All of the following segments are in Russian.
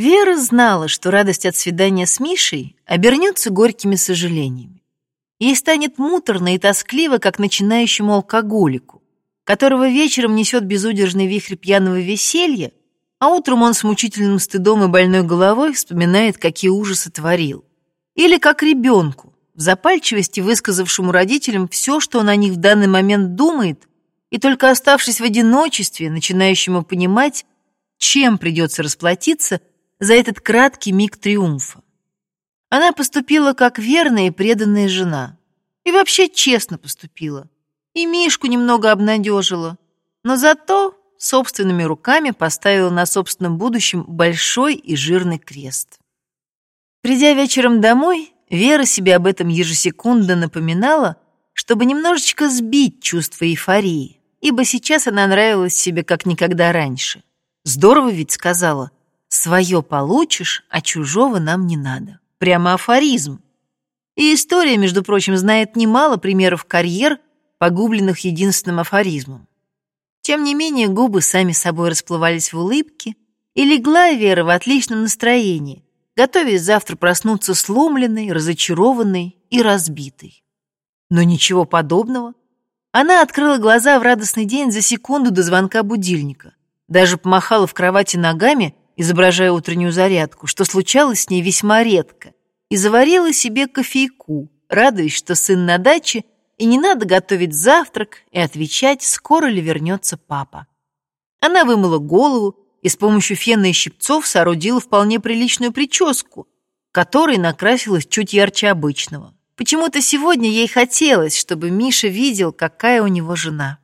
Вера знала, что радость от свидания с Мишей обернется горькими сожалениями. Ей станет муторно и тоскливо, как начинающему алкоголику, которого вечером несет безудержный вихрь пьяного веселья, а утром он с мучительным стыдом и больной головой вспоминает, какие ужасы творил. Или как ребенку, в запальчивости высказавшему родителям все, что он о них в данный момент думает, и только оставшись в одиночестве, начинающему понимать, чем придется расплатиться за этот краткий миг триумфа. Она поступила как верная и преданная жена. И вообще честно поступила. И Мишку немного обнадежила. Но зато собственными руками поставила на собственном будущем большой и жирный крест. Придя вечером домой, Вера себе об этом ежесекундно напоминала, чтобы немножечко сбить чувство эйфории, ибо сейчас она нравилась себе как никогда раньше. Здорово ведь сказала, свое получишь, а чужого нам не надо. Прямо афоризм. И история, между прочим, знает немало примеров карьер, погубленных единственным афоризмом. Тем не менее, губы сами собой расплывались в улыбке, и легла Вера в отличном настроении, готовясь завтра проснуться сломленной, разочарованной и разбитой. Но ничего подобного. Она открыла глаза в радостный день за секунду до звонка будильника, даже помахала в кровати ногами, изображая утреннюю зарядку, что случалось с ней весьма редко, и заварила себе кофейку, радуясь, что сын на даче и не надо готовить завтрак и отвечать, скоро ли вернется папа. Она вымыла голову и с помощью фена и щипцов соорудила вполне приличную прическу, которой накрасилась чуть ярче обычного. Почему-то сегодня ей хотелось, чтобы Миша видел, какая у него жена.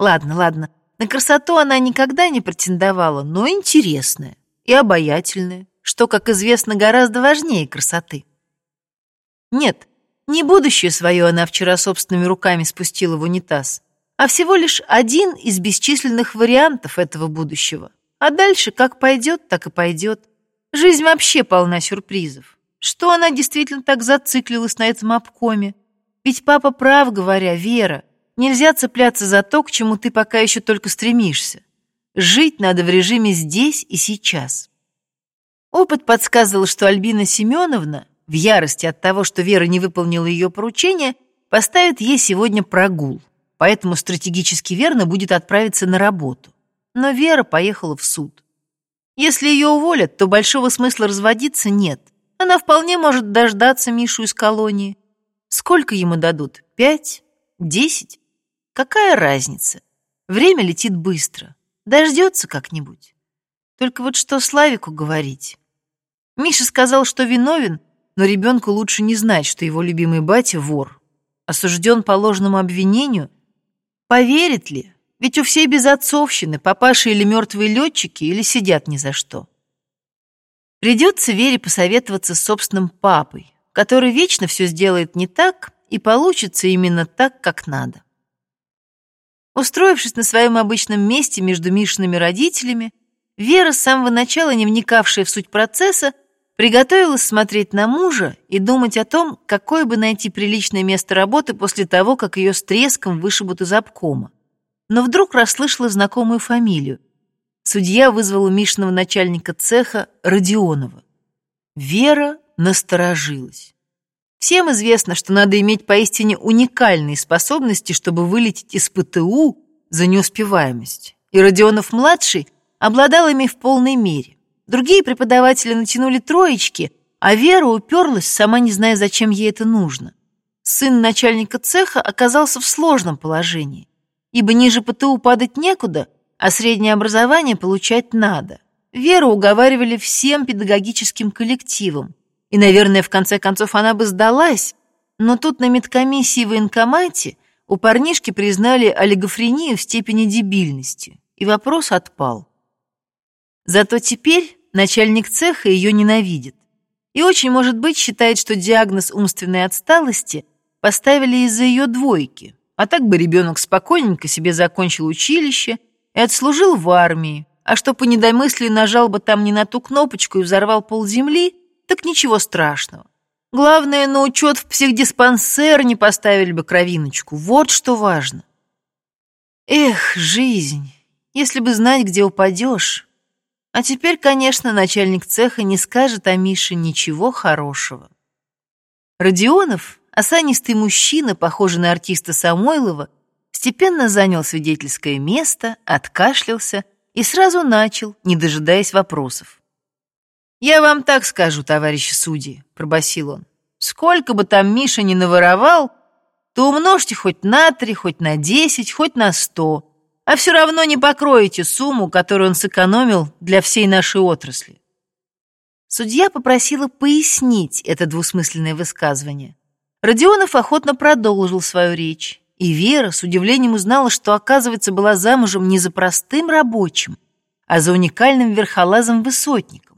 Ладно, ладно, на красоту она никогда не претендовала, но интересная и обаятельная, что, как известно, гораздо важнее красоты. Нет, не будущее свое она вчера собственными руками спустила в унитаз, а всего лишь один из бесчисленных вариантов этого будущего. А дальше как пойдет, так и пойдет. Жизнь вообще полна сюрпризов. Что она действительно так зациклилась на этом обкоме? Ведь папа прав, говоря, Вера, нельзя цепляться за то, к чему ты пока еще только стремишься. Жить надо в режиме здесь и сейчас. Опыт подсказывал, что Альбина Семеновна в ярости от того, что Вера не выполнила ее поручение, поставит ей сегодня прогул, поэтому стратегически верно будет отправиться на работу. Но Вера поехала в суд. Если ее уволят, то большого смысла разводиться нет. Она вполне может дождаться Мишу из колонии. Сколько ему дадут? Пять? Десять? Какая разница? Время летит быстро. Дождется как-нибудь. Только вот что Славику говорить? Миша сказал, что виновен, но ребенку лучше не знать, что его любимый батя — вор. Осужден по ложному обвинению? Поверит ли? Ведь у всей безотцовщины папаши или мертвые летчики, или сидят ни за что. Придется Вере посоветоваться с собственным папой, который вечно все сделает не так, и получится именно так, как надо. Устроившись на своем обычном месте между Мишиными родителями, Вера, с самого начала не вникавшая в суть процесса, Приготовилась смотреть на мужа и думать о том, какое бы найти приличное место работы после того, как ее с треском вышибут из обкома. Но вдруг расслышала знакомую фамилию. Судья вызвала Мишиного начальника цеха Родионова. Вера насторожилась. Всем известно, что надо иметь поистине уникальные способности, чтобы вылететь из ПТУ за неуспеваемость. И Родионов-младший обладал ими в полной мере. Другие преподаватели натянули троечки, а Вера уперлась, сама не зная, зачем ей это нужно. Сын начальника цеха оказался в сложном положении, ибо ниже ПТУ падать некуда, а среднее образование получать надо. Веру уговаривали всем педагогическим коллективом, и, наверное, в конце концов она бы сдалась, но тут на медкомиссии в военкомате у парнишки признали олигофрению в степени дебильности, и вопрос отпал. Зато теперь начальник цеха ее ненавидит. И очень, может быть, считает, что диагноз умственной отсталости поставили из-за ее двойки. А так бы ребенок спокойненько себе закончил училище и отслужил в армии. А что по недомыслию нажал бы там не на ту кнопочку и взорвал полземли, так ничего страшного. Главное, на учет в психдиспансер не поставили бы кровиночку. Вот что важно. Эх, жизнь, если бы знать, где упадешь, А теперь, конечно, начальник цеха не скажет о Мише ничего хорошего. Родионов, осанистый мужчина, похожий на артиста Самойлова, степенно занял свидетельское место, откашлялся и сразу начал, не дожидаясь вопросов. «Я вам так скажу, товарищи судьи», — пробасил он. «Сколько бы там Миша ни наворовал, то умножьте хоть на три, хоть на десять, хоть на сто, а все равно не покроете сумму, которую он сэкономил для всей нашей отрасли». Судья попросила пояснить это двусмысленное высказывание. Родионов охотно продолжил свою речь, и Вера с удивлением узнала, что, оказывается, была замужем не за простым рабочим, а за уникальным верхолазом-высотником.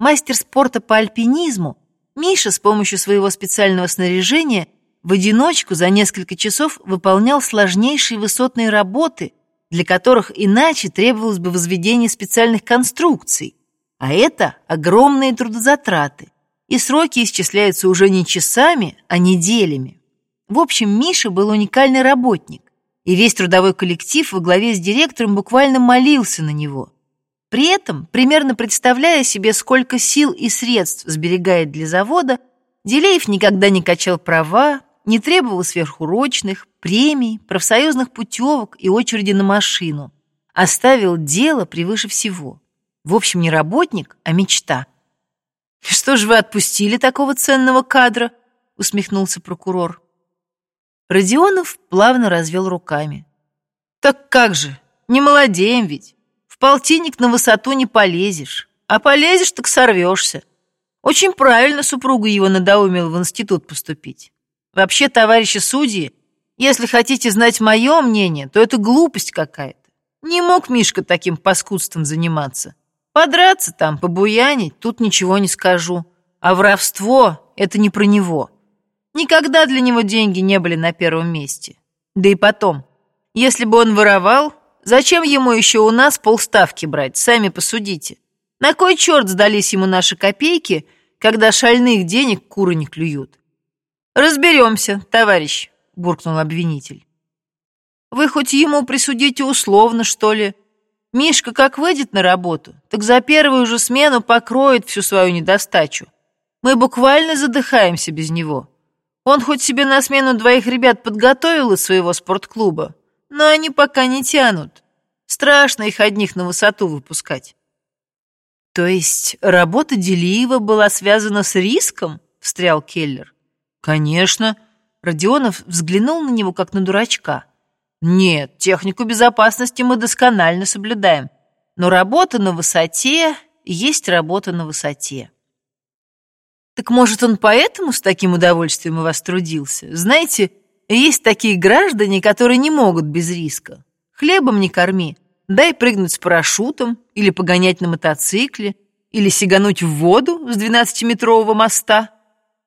Мастер спорта по альпинизму, Миша с помощью своего специального снаряжения в одиночку за несколько часов выполнял сложнейшие высотные работы, для которых иначе требовалось бы возведение специальных конструкций, а это огромные трудозатраты, и сроки исчисляются уже не часами, а неделями. В общем, Миша был уникальный работник, и весь трудовой коллектив во главе с директором буквально молился на него. При этом, примерно представляя себе, сколько сил и средств сберегает для завода, Делеев никогда не качал права, не требовал сверхурочных, премий, профсоюзных путевок и очереди на машину. Оставил дело превыше всего. В общем, не работник, а мечта. «Что ж вы отпустили такого ценного кадра?» усмехнулся прокурор. Родионов плавно развел руками. «Так как же, не молодеем ведь. Полтинник на высоту не полезешь, а полезешь, так сорвешься. Очень правильно супругу его надоумил в институт поступить. Вообще, товарищи судьи, если хотите знать мое мнение, то это глупость какая-то. Не мог Мишка таким паскудством заниматься. Подраться там, побуянить, тут ничего не скажу. А воровство — это не про него. Никогда для него деньги не были на первом месте. Да и потом, если бы он воровал, зачем ему еще у нас полставки брать, сами посудите. На кой черт сдались ему наши копейки, когда шальных денег куры не клюют? Разберемся, товарищ, буркнул обвинитель. Вы хоть ему присудите условно, что ли? Мишка как выйдет на работу, так за первую же смену покроет всю свою недостачу. Мы буквально задыхаемся без него. Он хоть себе на смену двоих ребят подготовил из своего спортклуба, но они пока не тянут. Страшно их одних на высоту выпускать. То есть работа Делиева была связана с риском? Встрял Келлер. Конечно. Родионов взглянул на него, как на дурачка. Нет, технику безопасности мы досконально соблюдаем. Но работа на высоте есть работа на высоте. Так может, он поэтому с таким удовольствием у вас трудился? Знаете, есть такие граждане, которые не могут без риска. Хлебом не корми, дай прыгнуть с парашютом, или погонять на мотоцикле, или сигануть в воду с двенадцатиметрового моста.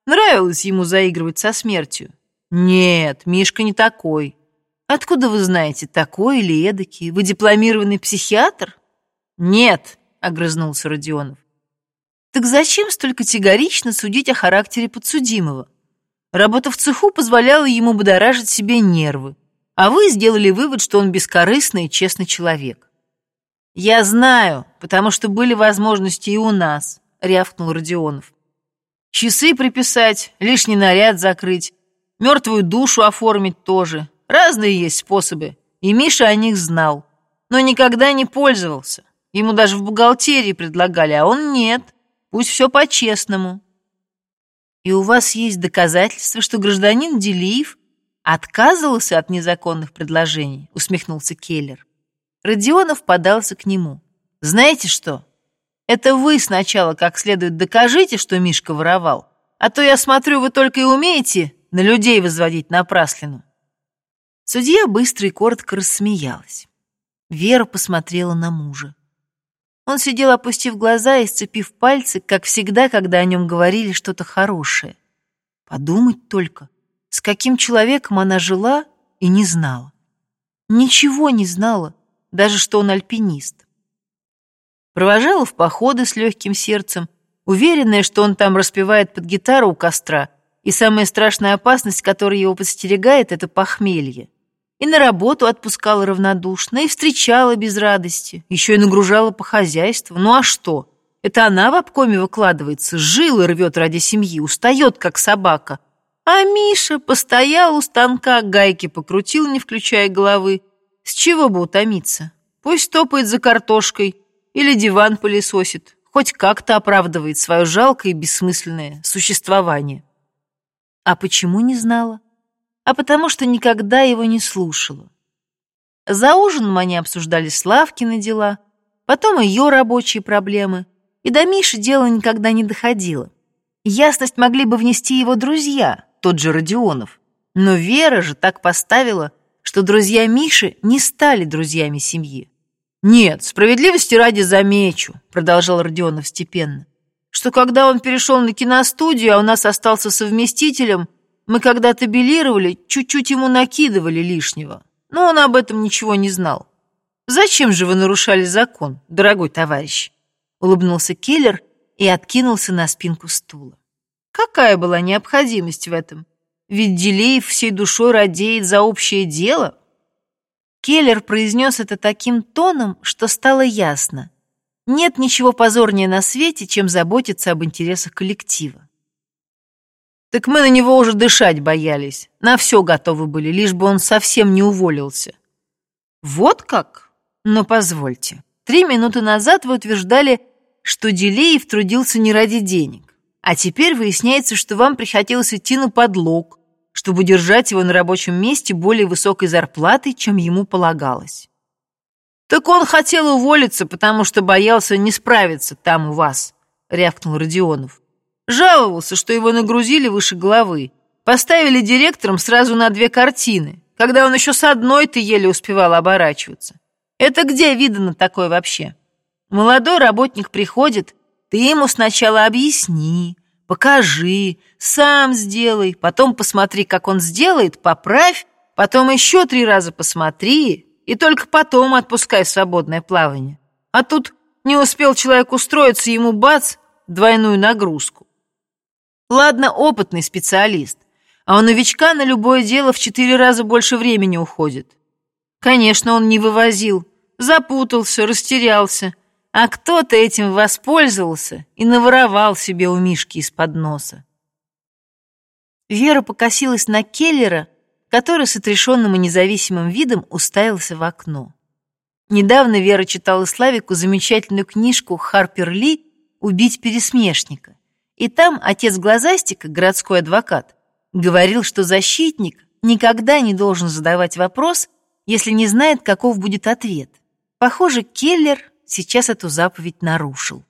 Нравилось ему заигрывать со смертью. Нет, Мишка не такой. Откуда вы знаете, такой или эдакий? Вы дипломированный психиатр? Нет, огрызнулся Родионов. Так зачем столь категорично судить о характере подсудимого? Работа в цеху позволяла ему будоражить себе нервы, а вы сделали вывод, что он бескорыстный и честный человек. «Я знаю, потому что были возможности и у нас», — рявкнул Родионов. «Часы приписать, лишний наряд закрыть, мертвую душу оформить тоже. Разные есть способы, и Миша о них знал, но никогда не пользовался. Ему даже в бухгалтерии предлагали, а он нет. Пусть все по-честному. И у вас есть доказательства, что гражданин Делиев отказывался от незаконных предложений, усмехнулся Келлер. Родионов подался к нему. Знаете что? Это вы сначала как следует докажите, что Мишка воровал, а то я смотрю, вы только и умеете на людей возводить напраслину. Судья быстро и коротко рассмеялась. Вера посмотрела на мужа. Он сидел, опустив глаза и сцепив пальцы, как всегда, когда о нем говорили что-то хорошее. Подумать только, с каким человеком она жила и не знала. Ничего не знала, даже что он альпинист. Провожала в походы с легким сердцем, уверенная, что он там распевает под гитару у костра, и самая страшная опасность, которая его подстерегает, это похмелье. И на работу отпускала равнодушно, и встречала без радости, еще и нагружала по хозяйству. Ну а что? Это она в обкоме выкладывается, жилы рвет ради семьи, устает, как собака. А Миша постоял у станка, гайки покрутил, не включая головы. С чего бы утомиться? Пусть топает за картошкой или диван пылесосит, хоть как-то оправдывает свое жалкое и бессмысленное существование. А почему не знала? А потому что никогда его не слушала. За ужином они обсуждали Славкины дела, потом ее рабочие проблемы, и до Миши дело никогда не доходило. Ясность могли бы внести его друзья, тот же Родионов. Но Вера же так поставила, что друзья Миши не стали друзьями семьи. «Нет, справедливости ради замечу», — продолжал Родионов степенно, «что когда он перешел на киностудию, а у нас остался совместителем, мы когда-то белировали, чуть-чуть ему накидывали лишнего, но он об этом ничего не знал. Зачем же вы нарушали закон, дорогой товарищ?» Улыбнулся Келлер и откинулся на спинку стула. Какая была необходимость в этом? Ведь Делеев всей душой радеет за общее дело. Келлер произнес это таким тоном, что стало ясно. Нет ничего позорнее на свете, чем заботиться об интересах коллектива. Так мы на него уже дышать боялись, на все готовы были, лишь бы он совсем не уволился. Вот как? Но позвольте. Три минуты назад вы утверждали, что Делеев трудился не ради денег, а теперь выясняется, что вам приходилось идти на подлог, чтобы держать его на рабочем месте более высокой зарплатой, чем ему полагалось. «Так он хотел уволиться, потому что боялся не справиться там у вас», — рявкнул Родионов. Жаловался, что его нагрузили выше головы. Поставили директором сразу на две картины, когда он еще с одной-то еле успевал оборачиваться. Это где видно такое вообще? Молодой работник приходит, ты ему сначала объясни, покажи, сам сделай, потом посмотри, как он сделает, поправь, потом еще три раза посмотри, и только потом отпускай свободное плавание. А тут не успел человек устроиться, ему бац, двойную нагрузку. Ладно, опытный специалист, а у новичка на любое дело в четыре раза больше времени уходит. Конечно, он не вывозил, запутался, растерялся, а кто-то этим воспользовался и наворовал себе у Мишки из-под носа. Вера покосилась на Келлера, который с отрешенным и независимым видом уставился в окно. Недавно Вера читала Славику замечательную книжку Харпер Ли «Убить пересмешника». И там отец Глазастика, городской адвокат, говорил, что защитник никогда не должен задавать вопрос, если не знает, каков будет ответ. Похоже, Келлер сейчас эту заповедь нарушил.